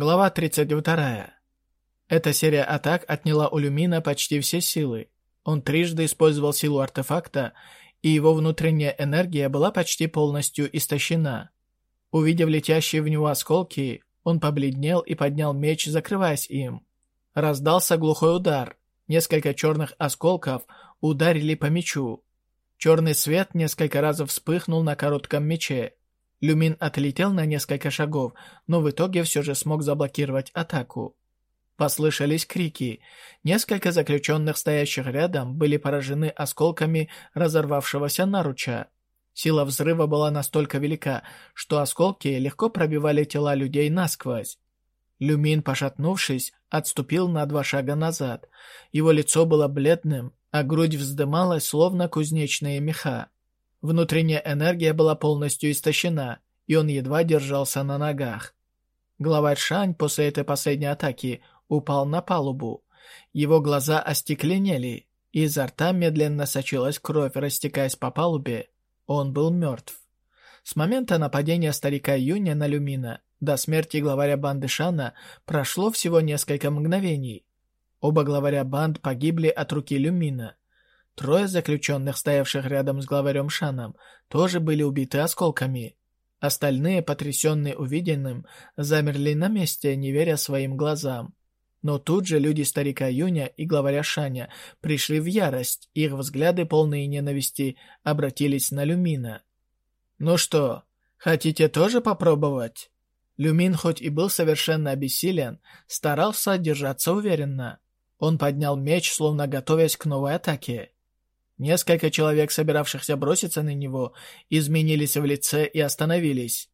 Глава 32. Эта серия атак отняла у Люмина почти все силы. Он трижды использовал силу артефакта, и его внутренняя энергия была почти полностью истощена. Увидев летящие в него осколки, он побледнел и поднял меч, закрываясь им. Раздался глухой удар. Несколько черных осколков ударили по мечу. Черный свет несколько раз вспыхнул на коротком мече. Люмин отлетел на несколько шагов, но в итоге все же смог заблокировать атаку. Послышались крики. Несколько заключенных, стоящих рядом, были поражены осколками разорвавшегося наруча. Сила взрыва была настолько велика, что осколки легко пробивали тела людей насквозь. Люмин, пошатнувшись, отступил на два шага назад. Его лицо было бледным, а грудь вздымалась, словно кузнечные меха. Внутренняя энергия была полностью истощена, и он едва держался на ногах. Главарь Шань после этой последней атаки упал на палубу. Его глаза остекленели, и изо рта медленно сочилась кровь, растекаясь по палубе. Он был мертв. С момента нападения старика Юня на Люмина до смерти главаря банды Шана прошло всего несколько мгновений. Оба главаря банд погибли от руки Люмина. Трое заключенных, стоявших рядом с главарем Шаном, тоже были убиты осколками. Остальные, потрясенные увиденным, замерли на месте, не веря своим глазам. Но тут же люди старика Юня и главаря Шаня пришли в ярость, их взгляды, полные ненависти, обратились на Люмина. «Ну что, хотите тоже попробовать?» Люмин, хоть и был совершенно обессилен, старался держаться уверенно. Он поднял меч, словно готовясь к новой атаке. Несколько человек, собиравшихся броситься на него, изменились в лице и остановились.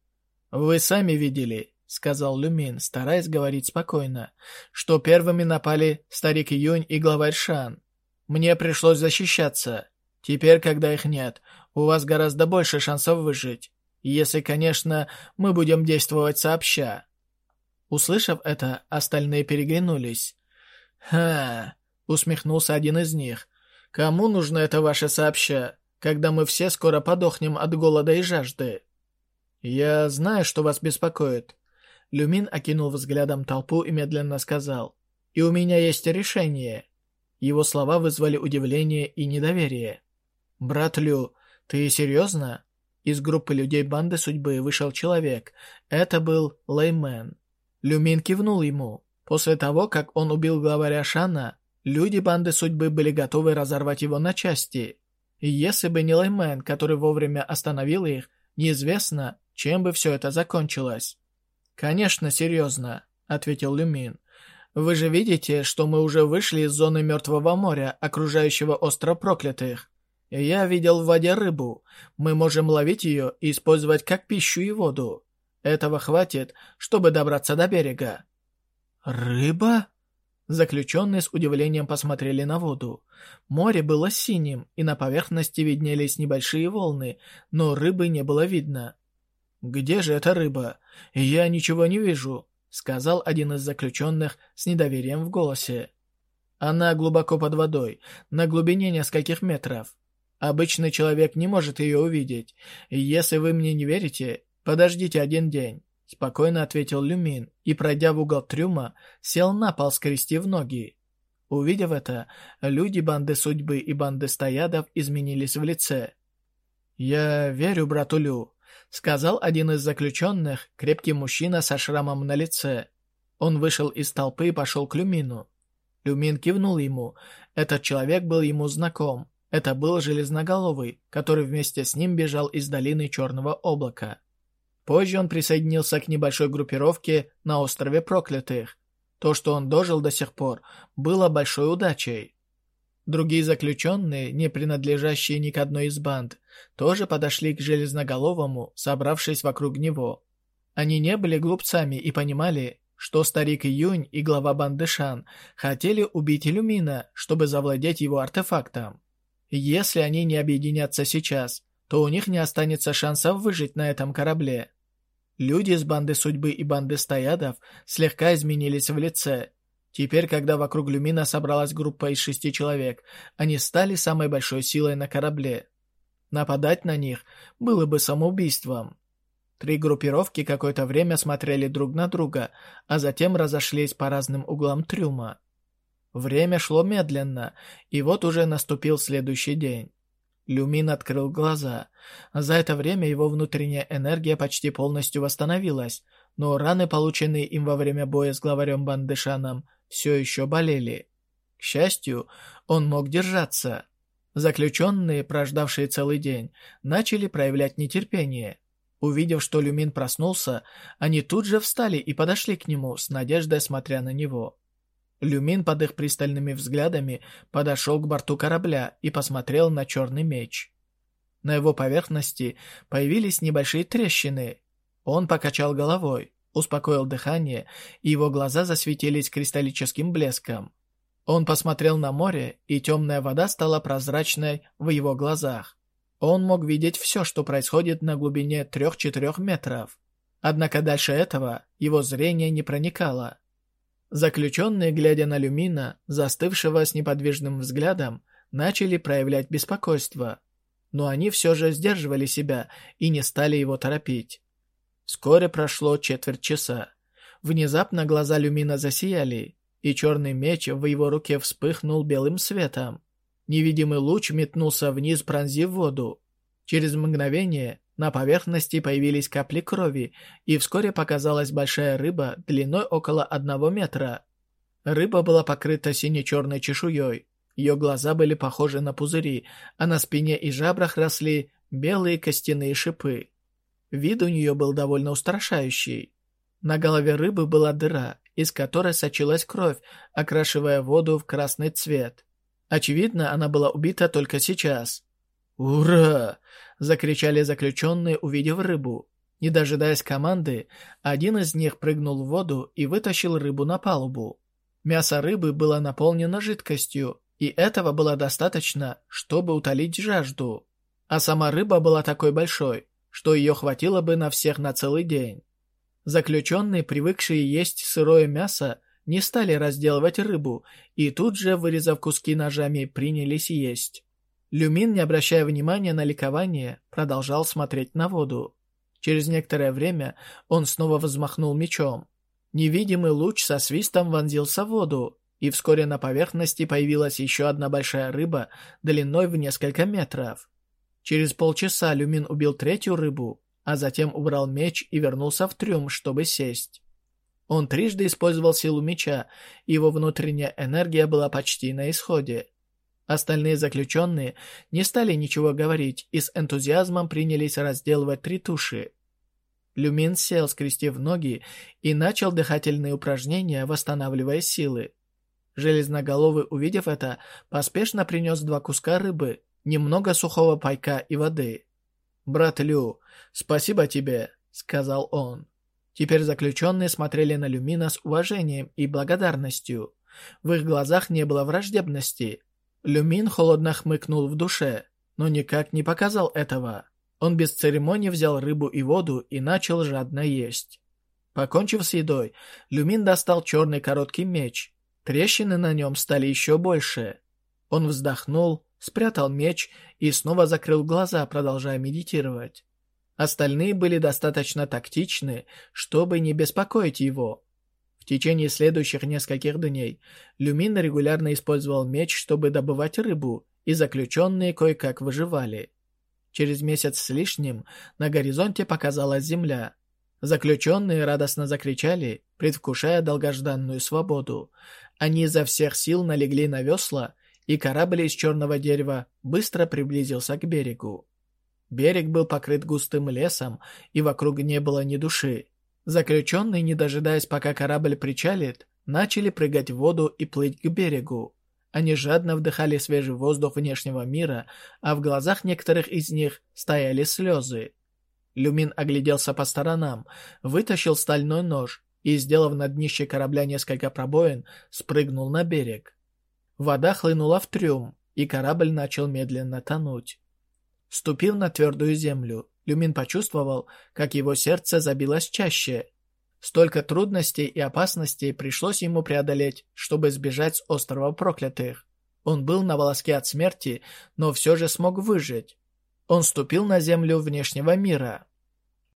«Вы сами видели», — сказал Люмин, стараясь говорить спокойно, «что первыми напали старик Юнь и главарь Шан. Мне пришлось защищаться. Теперь, когда их нет, у вас гораздо больше шансов выжить. Если, конечно, мы будем действовать сообща». Услышав это, остальные переглянулись. «Ха!» — усмехнулся один из них. Кому нужно это ваше сообща, когда мы все скоро подохнем от голода и жажды? Я знаю, что вас беспокоит. Люмин окинул взглядом толпу и медленно сказал. И у меня есть решение. Его слова вызвали удивление и недоверие. «Брат Лю, ты серьезно?» Из группы людей банды судьбы вышел человек. Это был Леймен. Люмин кивнул ему. После того, как он убил главаря Шана, Люди банды судьбы были готовы разорвать его на части. И если бы не Лаймен, который вовремя остановил их, неизвестно, чем бы все это закончилось. «Конечно, серьезно», — ответил Люмин. «Вы же видите, что мы уже вышли из зоны Мертвого моря, окружающего остров проклятых. Я видел в воде рыбу. Мы можем ловить ее и использовать как пищу и воду. Этого хватит, чтобы добраться до берега». «Рыба?» Заключенные с удивлением посмотрели на воду. Море было синим, и на поверхности виднелись небольшие волны, но рыбы не было видно. «Где же эта рыба? Я ничего не вижу», — сказал один из заключенных с недоверием в голосе. «Она глубоко под водой, на глубине нескольких метров. Обычный человек не может ее увидеть. Если вы мне не верите, подождите один день. — спокойно ответил Люмин и, пройдя в угол трюма, сел на пол, скрестив ноги. Увидев это, люди банды судьбы и банды стоядов изменились в лице. «Я верю брату Лю», — сказал один из заключенных, крепкий мужчина со шрамом на лице. Он вышел из толпы и пошел к Люмину. Люмин кивнул ему. Этот человек был ему знаком. Это был Железноголовый, который вместе с ним бежал из долины Черного облака. Позже он присоединился к небольшой группировке на острове Проклятых. То, что он дожил до сих пор, было большой удачей. Другие заключенные, не принадлежащие ни к одной из банд, тоже подошли к Железноголовому, собравшись вокруг него. Они не были глупцами и понимали, что старик Юнь и глава банды Шан хотели убить Иллюмина, чтобы завладеть его артефактом. Если они не объединятся сейчас, то у них не останется шансов выжить на этом корабле. Люди из банды судьбы и банды стоядов слегка изменились в лице. Теперь, когда вокруг Люмина собралась группа из шести человек, они стали самой большой силой на корабле. Нападать на них было бы самоубийством. Три группировки какое-то время смотрели друг на друга, а затем разошлись по разным углам трюма. Время шло медленно, и вот уже наступил следующий день. Люмин открыл глаза. За это время его внутренняя энергия почти полностью восстановилась, но раны, полученные им во время боя с главарем Бандышаном, все еще болели. К счастью, он мог держаться. Заключенные, прождавшие целый день, начали проявлять нетерпение. Увидев, что Люмин проснулся, они тут же встали и подошли к нему, с надеждой смотря на него. Люмин под их пристальными взглядами подошел к борту корабля и посмотрел на черный меч. На его поверхности появились небольшие трещины. Он покачал головой, успокоил дыхание, и его глаза засветились кристаллическим блеском. Он посмотрел на море, и темная вода стала прозрачной в его глазах. Он мог видеть все, что происходит на глубине 3-4 метров. Однако дальше этого его зрение не проникало. Заключенные, глядя на Люмина, застывшего с неподвижным взглядом, начали проявлять беспокойство. Но они все же сдерживали себя и не стали его торопить. Вскоре прошло четверть часа. Внезапно глаза Люмина засияли, и черный меч в его руке вспыхнул белым светом. Невидимый луч метнулся вниз, пронзив воду. Через мгновение на поверхности появились капли крови, и вскоре показалась большая рыба длиной около одного метра. Рыба была покрыта сине-черной чешуей. Ее глаза были похожи на пузыри, а на спине и жабрах росли белые костяные шипы. Вид у нее был довольно устрашающий. На голове рыбы была дыра, из которой сочилась кровь, окрашивая воду в красный цвет. Очевидно, она была убита только сейчас. «Ура!» — закричали заключенные, увидев рыбу. Не дожидаясь команды, один из них прыгнул в воду и вытащил рыбу на палубу. Мясо рыбы было наполнено жидкостью, и этого было достаточно, чтобы утолить жажду. А сама рыба была такой большой, что ее хватило бы на всех на целый день. Заключенные, привыкшие есть сырое мясо, не стали разделывать рыбу и тут же, вырезав куски ножами, принялись есть. Люмин, не обращая внимания на ликование, продолжал смотреть на воду. Через некоторое время он снова взмахнул мечом. Невидимый луч со свистом вонзился в воду, и вскоре на поверхности появилась еще одна большая рыба длиной в несколько метров. Через полчаса Люмин убил третью рыбу, а затем убрал меч и вернулся в трюм, чтобы сесть. Он трижды использовал силу меча, его внутренняя энергия была почти на исходе. Остальные заключенные не стали ничего говорить и с энтузиазмом принялись разделывать три туши. Люмин сел, скрестив ноги, и начал дыхательные упражнения, восстанавливая силы. Железноголовый, увидев это, поспешно принес два куска рыбы, немного сухого пайка и воды. «Брат Лю, спасибо тебе», — сказал он. Теперь заключенные смотрели на Люмина с уважением и благодарностью. В их глазах не было враждебности. Люмин холодно хмыкнул в душе, но никак не показал этого. Он без церемонии взял рыбу и воду и начал жадно есть. Покончив с едой, Люмин достал черный короткий меч. Трещины на нем стали еще больше. Он вздохнул, спрятал меч и снова закрыл глаза, продолжая медитировать. Остальные были достаточно тактичны, чтобы не беспокоить его. В течение следующих нескольких дней Люмин регулярно использовал меч, чтобы добывать рыбу, и заключенные кое-как выживали. Через месяц с лишним на горизонте показалась земля. Заключенные радостно закричали, предвкушая долгожданную свободу. Они изо всех сил налегли на весла, и корабль из черного дерева быстро приблизился к берегу. Берег был покрыт густым лесом, и вокруг не было ни души. Заключенные, не дожидаясь, пока корабль причалит, начали прыгать в воду и плыть к берегу. Они жадно вдыхали свежий воздух внешнего мира, а в глазах некоторых из них стояли слезы. Люмин огляделся по сторонам, вытащил стальной нож и, сделав на днище корабля несколько пробоин, спрыгнул на берег. Вода хлынула в трюм, и корабль начал медленно тонуть. Ступив на твердую землю, Люмин почувствовал, как его сердце забилось чаще. Столько трудностей и опасностей пришлось ему преодолеть, чтобы сбежать с острова проклятых. Он был на волоске от смерти, но все же смог выжить. Он ступил на землю внешнего мира.